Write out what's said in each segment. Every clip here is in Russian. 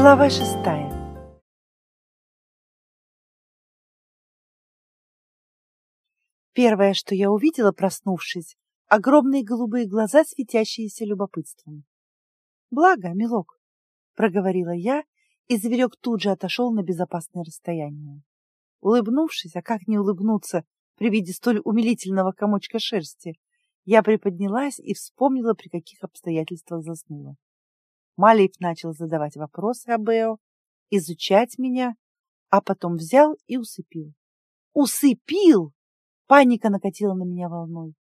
Глава шестая. Первое, что я увидела, проснувшись, огромные голубые глаза, светящиеся любопытством. «Благо, милок», — проговорила я, и зверек тут же отошел на безопасное расстояние. Улыбнувшись, а как не улыбнуться при виде столь умилительного комочка шерсти, я приподнялась и вспомнила, при каких обстоятельствах заснула. Малиев начал задавать вопросы об Эо, изучать меня, а потом взял и усыпил. Усыпил! Паника накатила на меня волной.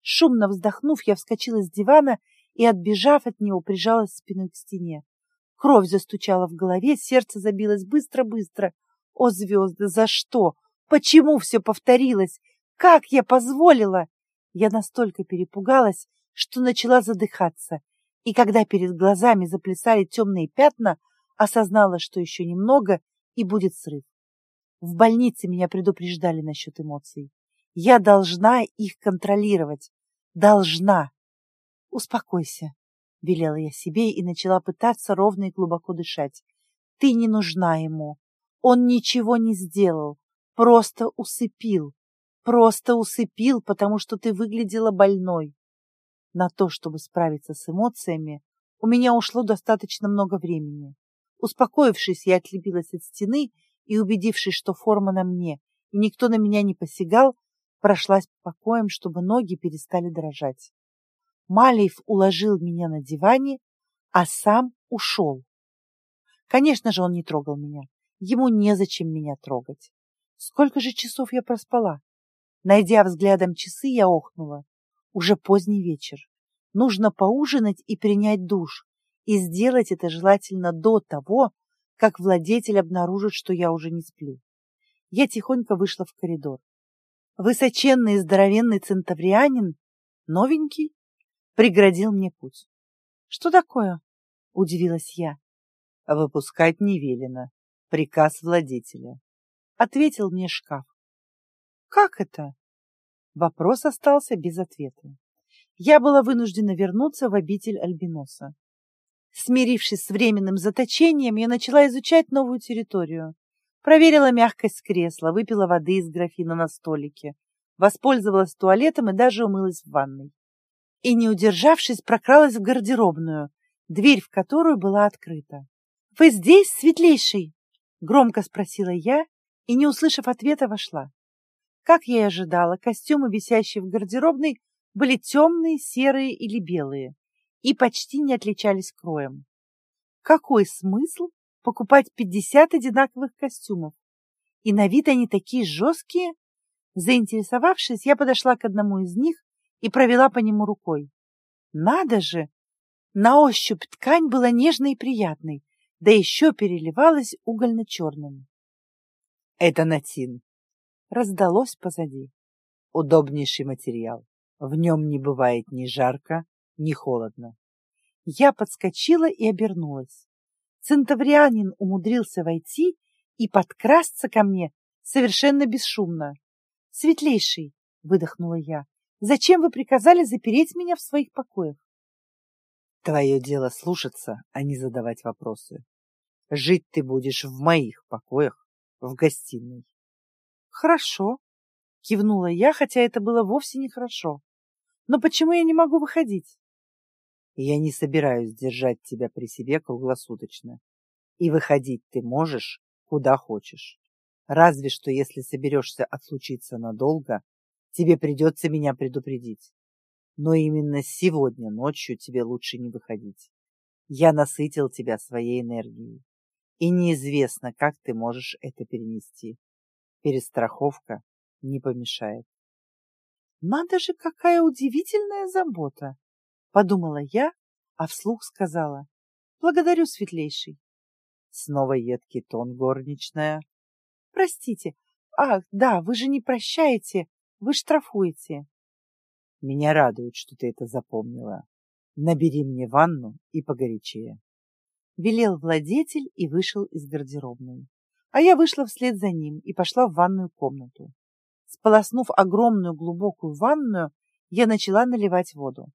Шумно вздохнув, я вскочила с дивана и, отбежав от него, прижалась спиной к стене. Кровь застучала в голове, сердце забилось быстро-быстро. О, звезды, за что? Почему все повторилось? Как я позволила? Я настолько перепугалась, что начала задыхаться, и когда перед глазами заплясали темные пятна, осознала, что еще немного, и будет срыв. В больнице меня предупреждали насчет эмоций. Я должна их контролировать. Должна. Успокойся, велела я себе и начала пытаться ровно и глубоко дышать. Ты не нужна ему. Он ничего не сделал, просто усыпил. Просто усыпил, потому что ты выглядела больной. На то, чтобы справиться с эмоциями, у меня ушло достаточно много времени. Успокоившись, я отлепилась от стены и, убедившись, что форма на мне и никто на меня не посягал, прошлась по покоям, чтобы ноги перестали дрожать. Малиев уложил меня на диване, а сам ушел. Конечно же, он не трогал меня. Ему незачем меня трогать. Сколько же часов я проспала? Найдя взглядом часы, я охнула. Уже поздний вечер. Нужно поужинать и принять душ. И сделать это желательно до того, как владетель обнаружит, что я уже не сплю. Я тихонько вышла в коридор. Высоченный и здоровенный центаврианин, новенький, преградил мне путь. — Что такое? — удивилась я. — Выпускать не велено. Приказ владетеля. Ответил мне шкаф. — Как это? Вопрос остался без ответа. Я была вынуждена вернуться в обитель Альбиноса. Смирившись с временным заточением, я начала изучать новую территорию. Проверила мягкость кресла, выпила воды из графина на столике, воспользовалась туалетом и даже умылась в ванной. И, не удержавшись, прокралась в гардеробную, дверь в которую была открыта. «Вы здесь, светлейший?» — громко спросила я и, не услышав ответа, вошла. Как я и ожидала, костюмы, висящие в гардеробной, были темные, серые или белые и почти не отличались кроем. Какой смысл покупать 50 одинаковых костюмов. И на вид они такие жесткие. Заинтересовавшись, я подошла к одному из них и провела по нему рукой. Надо же! На ощупь ткань была нежной и приятной, да еще переливалась угольно-черным. Это натин. Раздалось позади. Удобнейший материал. В нем не бывает ни жарко, ни холодно. Я подскочила и обернулась. Центаврианин умудрился войти и подкрасться ко мне совершенно бесшумно. «Светлейший!» — выдохнула я. «Зачем вы приказали запереть меня в своих покоях?» «Твое дело слушаться, а не задавать вопросы. Жить ты будешь в моих покоях, в гостиной». «Хорошо», — кивнула я, хотя это было вовсе не хорошо. «Но почему я не могу выходить?» я не собираюсь держать тебя при себе круглосуточно. И выходить ты можешь, куда хочешь. Разве что, если соберешься отлучиться надолго, тебе придется меня предупредить. Но именно сегодня ночью тебе лучше не выходить. Я насытил тебя своей энергией, и неизвестно, как ты можешь это перенести. Перестраховка не помешает. Надо же, какая удивительная забота! Подумала я, а вслух сказала. Благодарю, светлейший. Снова едкий тон горничная. Простите. Ах, да, вы же не прощаете, вы штрафуете. Меня радует, что ты это запомнила. Набери мне ванну и погорячее. Велел владетель и вышел из гардеробной. А я вышла вслед за ним и пошла в ванную комнату. Сполоснув огромную глубокую ванную, я начала наливать воду.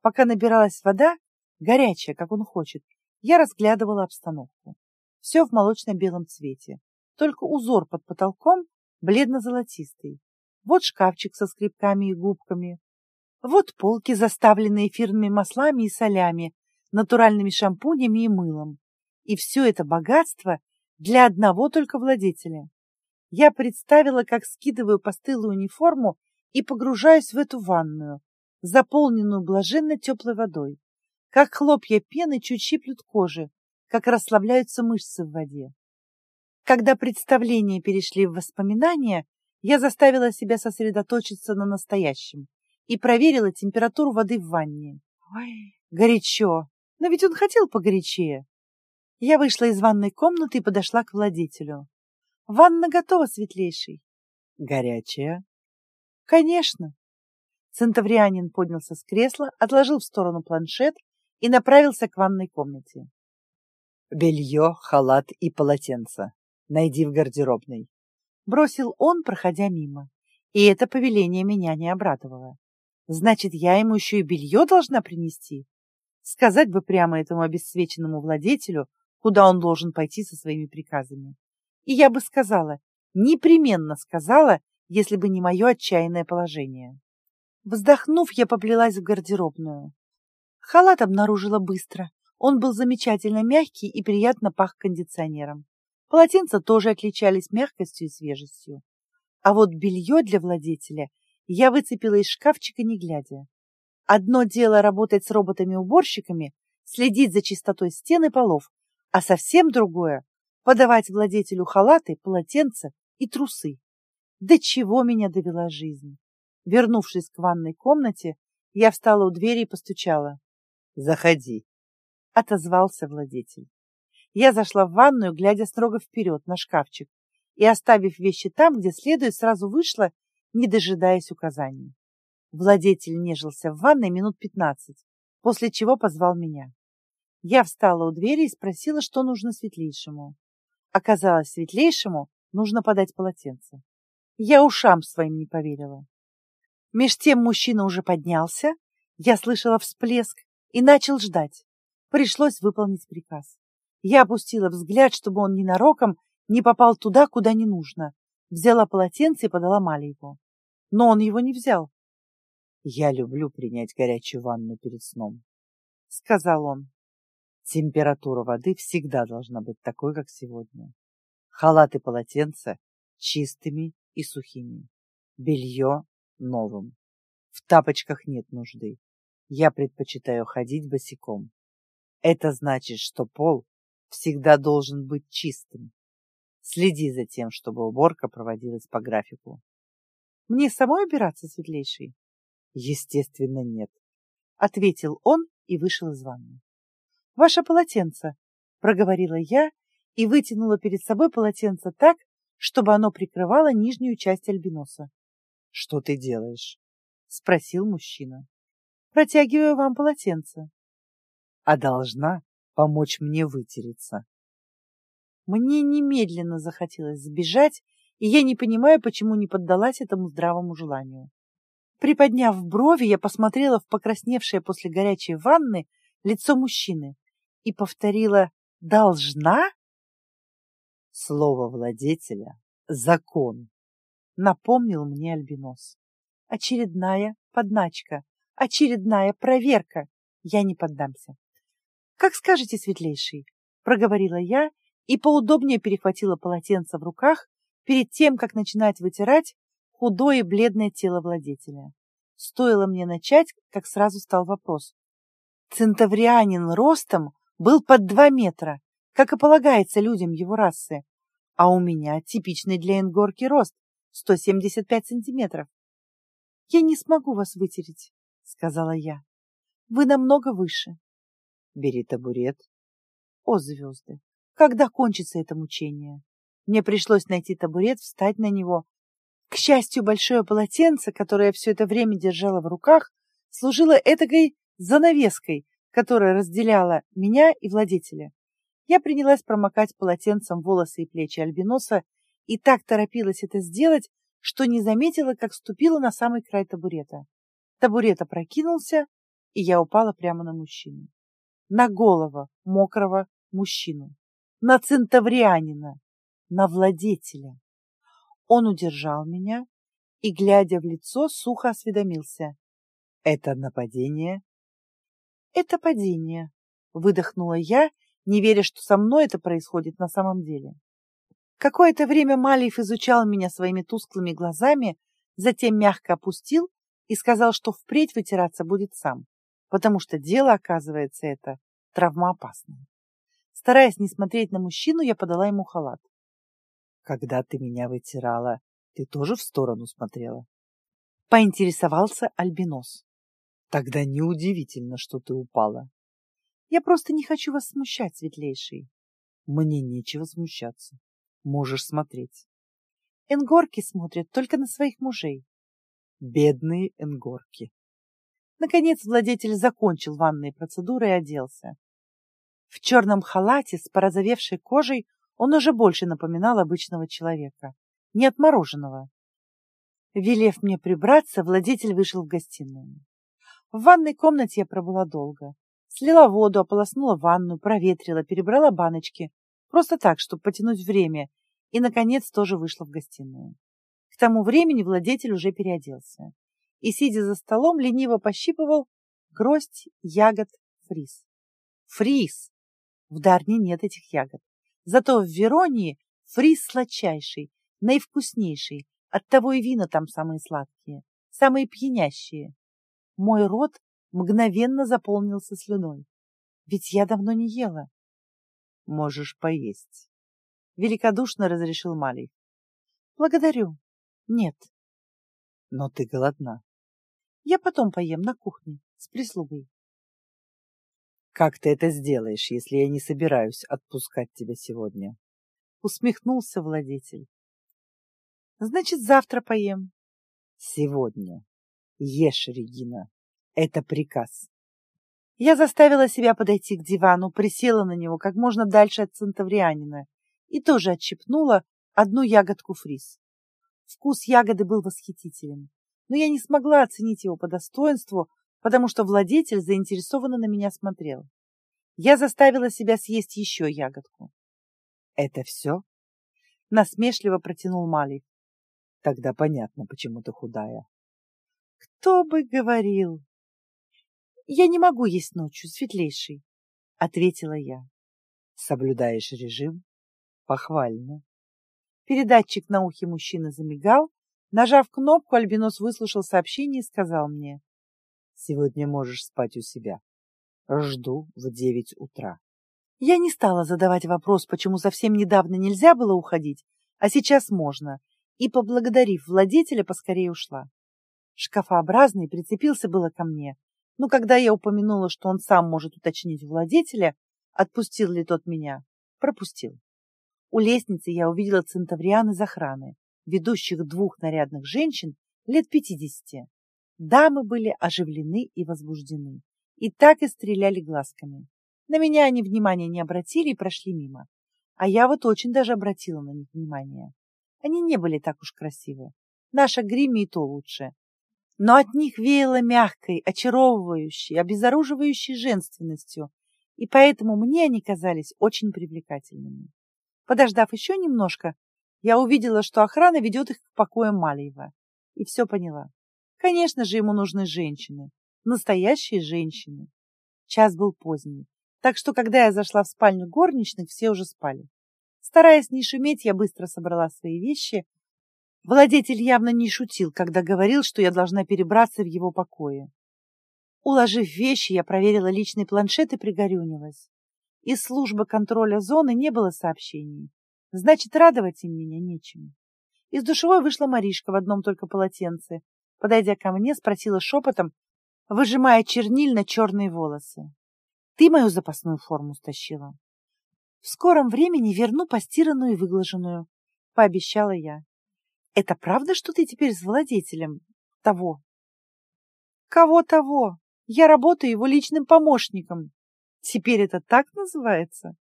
Пока набиралась вода, горячая, как он хочет, я разглядывала обстановку. Все в молочно-белом цвете, только узор под потолком бледно-золотистый. Вот шкафчик со скребками и губками. Вот полки, заставленные эфирными маслами и солями, натуральными шампунями и мылом. И все это богатство для одного только владетеля. Я представила, как скидываю постылую униформу и погружаюсь в эту ванную, заполненную блаженно теплой водой, как хлопья пены чуть щиплют кожи, как расслабляются мышцы в воде. Когда представления перешли в воспоминания, я заставила себя сосредоточиться на настоящем и проверила температуру воды в ванне. Ой, горячо, но ведь он хотел погорячее. Я вышла из ванной комнаты и подошла к владетелю. Ванна готова, светлейший. Горячая? Конечно. Центаврианин поднялся с кресла, отложил в сторону планшет и направился к ванной комнате. Белье, халат и полотенце. Найди в гардеробной. Бросил он, проходя мимо. И это повеление меня не обрадовало. Значит, я ему еще и белье должна принести? Сказать бы прямо этому обесцвеченному владетелю, куда он должен пойти со своими приказами. И я бы сказала, непременно сказала, если бы не мое отчаянное положение. Вздохнув, я поплелась в гардеробную. Халат обнаружила быстро. Он был замечательно мягкий и приятно пах кондиционером. Полотенца тоже отличались мягкостью и свежестью. А вот белье для владетеля я выцепила из шкафчика не глядя. Одно дело работать с роботами-уборщиками, следить за чистотой стен и полов, а совсем другое — подавать владетелю халаты, полотенца и трусы. До чего меня довела жизнь! Вернувшись к ванной комнате, я встала у двери и постучала. «Заходи», — отозвался владетель. Я зашла в ванную, глядя строго вперед на шкафчик, и, оставив вещи там, где следует, сразу вышла, не дожидаясь указаний. Владетель нежился в ванной минут пятнадцать, после чего позвал меня. Я встала у двери и спросила, что нужно светлейшему. Оказалось, светлейшему нужно подать полотенце. Я ушам своим не поверила. Меж тем мужчина уже поднялся, я слышала всплеск и начал ждать. Пришлось выполнить приказ. Я опустила взгляд, чтобы он ненароком не попал туда, куда не нужно. Взяла полотенце и подала Малиеву. Но он его не взял. «Я люблю принять горячую ванну перед сном», — сказал он. Температура воды всегда должна быть такой, как сегодня. Халат и полотенца чистыми и сухими. Белье новым. В тапочках нет нужды. Я предпочитаю ходить босиком. Это значит, что пол всегда должен быть чистым. Следи за тем, чтобы уборка проводилась по графику. Мне самой убираться, светлейший? Естественно, нет. Ответил он и вышел из ванны. Ваше полотенце, проговорила я и вытянула перед собой полотенце так, чтобы оно прикрывало нижнюю часть альбиноса. Что ты делаешь? спросил мужчина. Протягиваю вам полотенце. А должна помочь мне вытереться. Мне немедленно захотелось сбежать, и я не понимаю, почему не поддалась этому здравому желанию. Приподняв брови, я посмотрела в покрасневшее после горячей ванны лицо мужчины и повторила «должна?» Слово владетеля — закон, напомнил мне Альбинос. Очередная подначка, очередная проверка. Я не поддамся. Как скажете, светлейший, проговорила я и поудобнее перехватила полотенце в руках перед тем, как начинать вытирать худое бледное тело владетеля. Стоило мне начать, как сразу стал вопрос. Центаврианин ростом был под два метра, как и полагается людям его расы, а у меня типичный для энгорки рост 175 сантиметров. «Я не смогу вас вытереть», — сказала я. «Вы намного выше». «Бери табурет». О, звезды! Когда кончится это мучение? Мне пришлось найти табурет, встать на него. К счастью, большое полотенце, которое я все это время держала в руках, служило этакой занавеской, которая разделяла меня и владетеля. Я принялась промокать полотенцем волосы и плечи альбиноса и так торопилась это сделать, что не заметила, как ступила на самый край табурета. Табурет опрокинулся, и я упала прямо на мужчину. На голову мокрого мужчину. на центаврианина, на владетеля. Он удержал меня и, глядя в лицо, сухо осведомился. — Это нападение? — Это падение, — выдохнула я, не веря, что со мной это происходит на самом деле. Какое-то время Малиев изучал меня своими тусклыми глазами, затем мягко опустил и сказал, что впредь вытираться будет сам, потому что дело, оказывается, это травмоопасное. Стараясь не смотреть на мужчину, я подала ему халат. Когда ты меня вытирала, ты тоже в сторону смотрела? Поинтересовался Альбинос. Тогда неудивительно, что ты упала. Я просто не хочу вас смущать, светлейший. Мне нечего смущаться. Можешь смотреть. Энгорки смотрят только на своих мужей. Бедные энгорки. Наконец владетель закончил ванные процедуры и оделся. В черном халате с порозовевшей кожей он уже больше напоминал обычного человека, не отмороженного. Велев мне прибраться, владетель вышел в гостиную. В ванной комнате я пробыла долго. Слила воду, ополоснула ванну, проветрила, перебрала баночки, Просто так, чтобы потянуть время, и, наконец, тоже вышла в гостиную. К тому времени владетель уже переоделся и, сидя за столом, лениво пощипывал гроздь ягод фриз. Фриз! В Дарне нет этих ягод. Зато в Веронии фриз сладчайший, наивкуснейший, оттого и вина там самые сладкие, самые пьянящие. Мой рот мгновенно заполнился слюной, ведь я давно не ела можешь поесть. Великодушно разрешил Малий. Благодарю. Нет. Но ты голодна. Я потом поем на кухне с прислугой. Как ты это сделаешь, если я не собираюсь отпускать тебя сегодня? Усмехнулся владетель. Значит, завтра поем. Сегодня. Ешь, Регина. Это приказ. Я заставила себя подойти к дивану, присела на него как можно дальше от центаврианина и тоже отщипнула одну ягодку фриз. Вкус ягоды был восхитителен, но я не смогла оценить его по достоинству, потому что владетель заинтересованно на меня смотрел. Я заставила себя съесть еще ягодку. — Это все? — насмешливо протянул Малик. — Тогда понятно, почему ты худая. — Кто бы говорил! Я не могу есть ночью, светлейший, — ответила я. Соблюдаешь режим? Похвально. Передатчик на ухе мужчины замигал. Нажав кнопку, Альбинос выслушал сообщение и сказал мне. Сегодня можешь спать у себя. Жду в девять утра. Я не стала задавать вопрос, почему совсем недавно нельзя было уходить, а сейчас можно, и, поблагодарив владетеля, поскорее ушла. Шкафообразный прицепился было ко мне, но когда я упомянула, что он сам может уточнить у владетеля, отпустил ли тот меня, пропустил. У лестницы я увидела центавриан из охраны, ведущих двух нарядных женщин лет пятидесяти. Дамы были оживлены и возбуждены, и так и стреляли глазками. На меня они внимания не обратили и прошли мимо. А я вот очень даже обратила на них внимание. Они не были так уж красивы. Наша гримми и то лучше но от них веяло мягкой, очаровывающей, обезоруживающей женственностью, и поэтому мне они казались очень привлекательными. Подождав еще немножко, я увидела, что охрана ведет их к покоям Малиева, и все поняла. Конечно же, ему нужны женщины, настоящие женщины. Час был поздний, так что, когда я зашла в спальню горничных, все уже спали. Стараясь не шуметь, я быстро собрала свои вещи Владетель явно не шутил, когда говорил, что я должна перебраться в его покое. Уложив вещи, я проверила личный планшет и пригорюнилась. Из службы контроля зоны не было сообщений. Значит, радовать им меня нечем. Из душевой вышла Маришка в одном только полотенце. Подойдя ко мне, спросила шепотом, выжимая чернильно черные волосы. Ты мою запасную форму стащила. В скором времени верну постиранную и выглаженную, пообещала я. Это правда, что ты теперь владетелем того? Кого того? Я работаю его личным помощником. Теперь это так называется?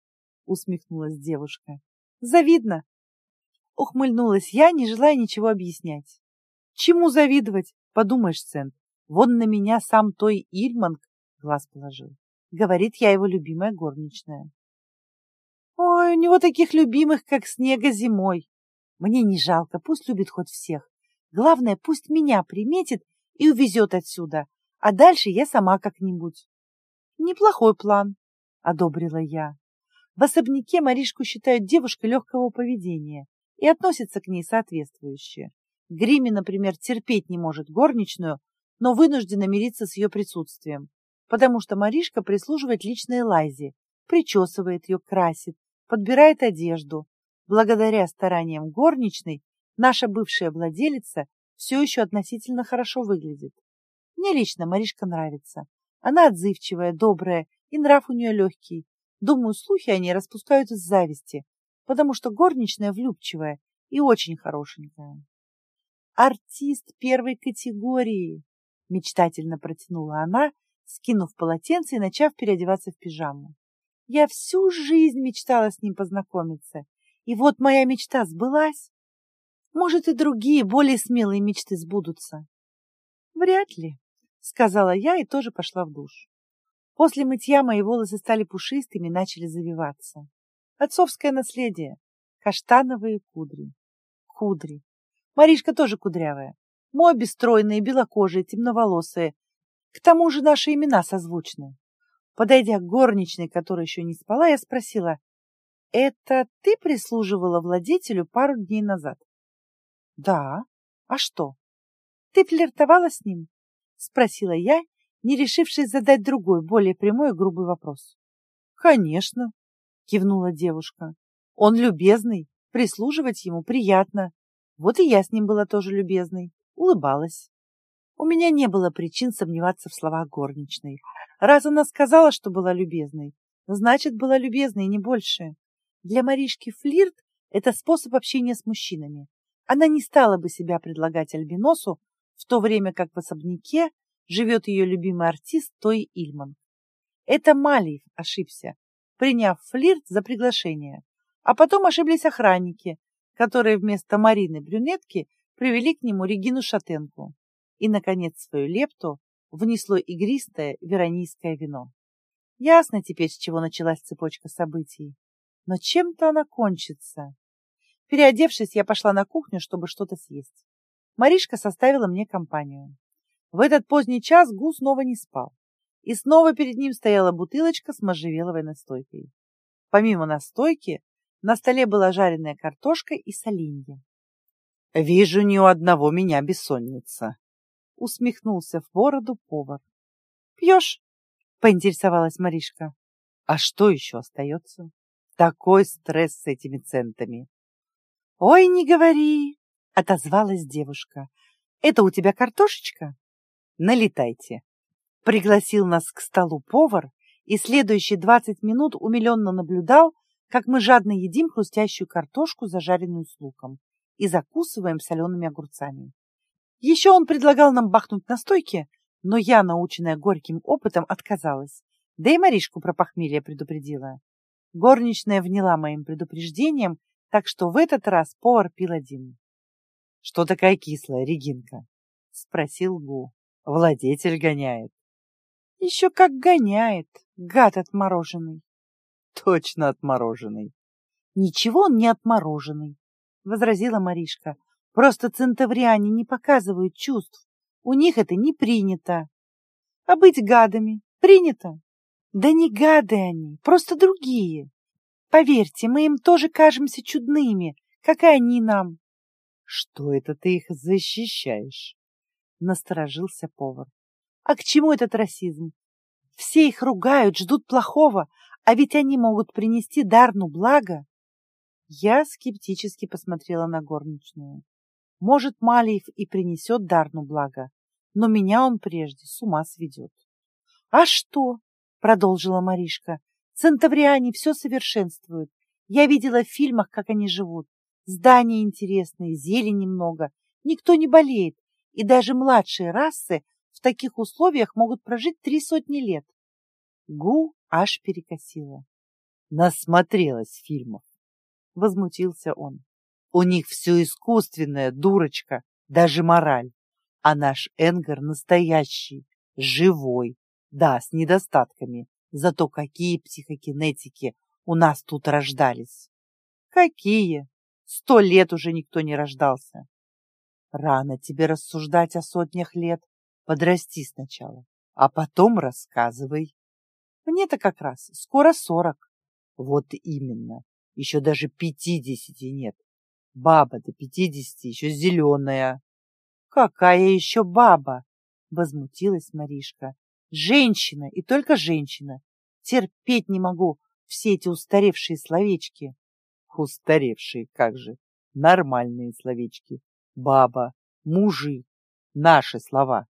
Усмехнулась девушка. Завидно. Ухмыльнулась я, не желая ничего объяснять. Чему завидовать? Подумаешь, Сент. Вон на меня сам той Ильманг глаз положил. Говорит, я его любимая горничная. Ой, у него таких любимых, как снега зимой. Мне не жалко, пусть любит хоть всех. Главное, пусть меня приметит и увезет отсюда, а дальше я сама как-нибудь. Неплохой план, одобрила я. В особняке Маришку считают девушкой легкого поведения и относятся к ней соответствующе. Грими, например, терпеть не может горничную, но вынуждена мириться с ее присутствием, потому что Маришка прислуживает личной Лайзе, причесывает ее, красит, подбирает одежду. Благодаря стараниям горничной наша бывшая владелица все еще относительно хорошо выглядит. Мне лично Маришка нравится. Она отзывчивая, добрая, и нрав у нее легкий. Думаю, слухи о ней распускают из зависти, потому что горничная влюбчивая и очень хорошенькая. Артист первой категории, мечтательно протянула она, скинув полотенце и начав переодеваться в пижаму. Я всю жизнь мечтала с ним познакомиться, и вот моя мечта сбылась. Может, и другие, более смелые мечты сбудутся. Вряд ли, сказала я и тоже пошла в душ. После мытья мои волосы стали пушистыми и начали завиваться. Отцовское наследие. Каштановые кудри. Кудри. Маришка тоже кудрявая. Мы обе стройные, белокожие, темноволосые. К тому же наши имена созвучны. Подойдя к горничной, которая еще не спала, я спросила, «Это ты прислуживала владетелю пару дней назад?» «Да. А что?» «Ты флиртовала с ним?» — спросила я, не решившись задать другой, более прямой и грубый вопрос. «Конечно», — кивнула девушка. «Он любезный, прислуживать ему приятно. Вот и я с ним была тоже любезной, улыбалась. У меня не было причин сомневаться в словах горничной. Раз она сказала, что была любезной, значит, была любезной, не больше. Для Маришки флирт — это способ общения с мужчинами. Она не стала бы себя предлагать Альбиносу, в то время как в особняке живет ее любимый артист Той Ильман. Это Малиев ошибся, приняв флирт за приглашение. А потом ошиблись охранники, которые вместо Марины Брюнетки привели к нему Регину Шатенку. И, наконец, свою лепту внесло игристое веронийское вино. Ясно теперь, с чего началась цепочка событий. Но чем-то она кончится. Переодевшись, я пошла на кухню, чтобы что-то съесть. Маришка составила мне компанию. В этот поздний час Гу снова не спал, и снова перед ним стояла бутылочка с можжевеловой настойкой. Помимо настойки, на столе была жареная картошка и соленья. — Вижу, ни у одного меня бессонница, — усмехнулся в бороду повар. — Пьешь? — поинтересовалась Маришка. — А что еще остается? Такой стресс с этими центами. Ой, не говори, отозвалась девушка. Это у тебя картошечка? Налетайте. Пригласил нас к столу повар и следующие двадцать минут умиленно наблюдал, как мы жадно едим хрустящую картошку, зажаренную с луком, и закусываем солеными огурцами. Еще он предлагал нам бахнуть на стойке, но я, наученная горьким опытом, отказалась. Да и Маришку про похмелье предупредила. Горничная вняла моим предупреждением, так что в этот раз повар пил один. — Что такая кислая, Регинка? — спросил Гу. — Владетель гоняет. — Еще как гоняет, гад отмороженный. — Точно отмороженный. — Ничего он не отмороженный, — возразила Маришка. — Просто центавриане не показывают чувств. У них это не принято. А быть гадами принято. Да не гады они, просто другие. Поверьте, мы им тоже кажемся чудными, как и они нам. Что это ты их защищаешь? Насторожился повар. А к чему этот расизм? Все их ругают, ждут плохого, а ведь они могут принести Дарну благо. Я скептически посмотрела на горничную. Может, Малиев и принесет Дарну благо, но меня он прежде с ума сведет. А что? Продолжила Маришка. Центавриане все совершенствуют. Я видела в фильмах, как они живут. Здания интересные, зелени много, никто не болеет, и даже младшие расы в таких условиях могут прожить три сотни лет. Гу аж перекосила. Насмотрелась фильмов. Возмутился он. У них все искусственное, дурочка, даже мораль. А наш Энгар настоящий, живой, да, с недостатками, зато какие психокинетики у нас тут рождались. Какие? Сто лет уже никто не рождался. Рано тебе рассуждать о сотнях лет. Подрасти сначала, а потом рассказывай. Мне-то как раз скоро сорок. Вот именно. Еще даже пятидесяти нет. Баба до пятидесяти еще зеленая. Какая еще баба? Возмутилась Маришка. Женщина и только женщина. Терпеть не могу все эти устаревшие словечки. Устаревшие, как же. Нормальные словечки. Баба, мужи. Наши слова.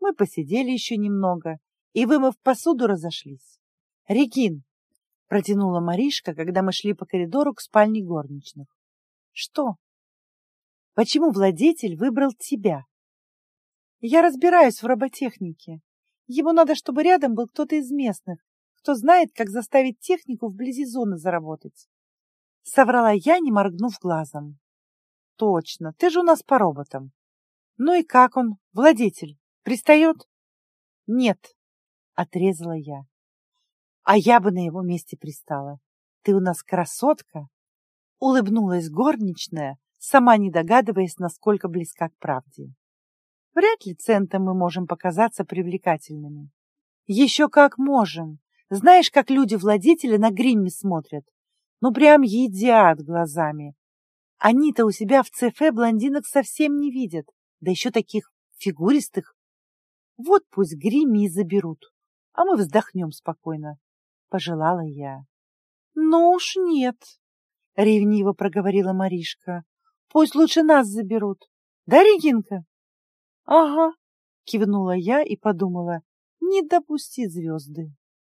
Мы посидели еще немного и, вымыв посуду, разошлись. Регин, протянула Маришка, когда мы шли по коридору к спальне горничных. Что? Почему владетель выбрал тебя? Я разбираюсь в роботехнике. Ему надо, чтобы рядом был кто-то из местных, кто знает, как заставить технику вблизи зоны заработать. Соврала я, не моргнув глазом. Точно, ты же у нас по роботам. Ну и как он, владетель, пристает? Нет, отрезала я. А я бы на его месте пристала. Ты у нас красотка. Улыбнулась горничная, сама не догадываясь, насколько близка к правде. Вряд ли центом мы можем показаться привлекательными. Еще как можем. Знаешь, как люди-владетели на гримме смотрят? Ну, прям едят глазами. Они-то у себя в ЦФ блондинок совсем не видят, да еще таких фигуристых. Вот пусть гримми и заберут, а мы вздохнем спокойно, — пожелала я. — Ну уж нет, — ревниво проговорила Маришка. — Пусть лучше нас заберут. Да, Регинка? — Ага, — кивнула я и подумала, не допусти звезды.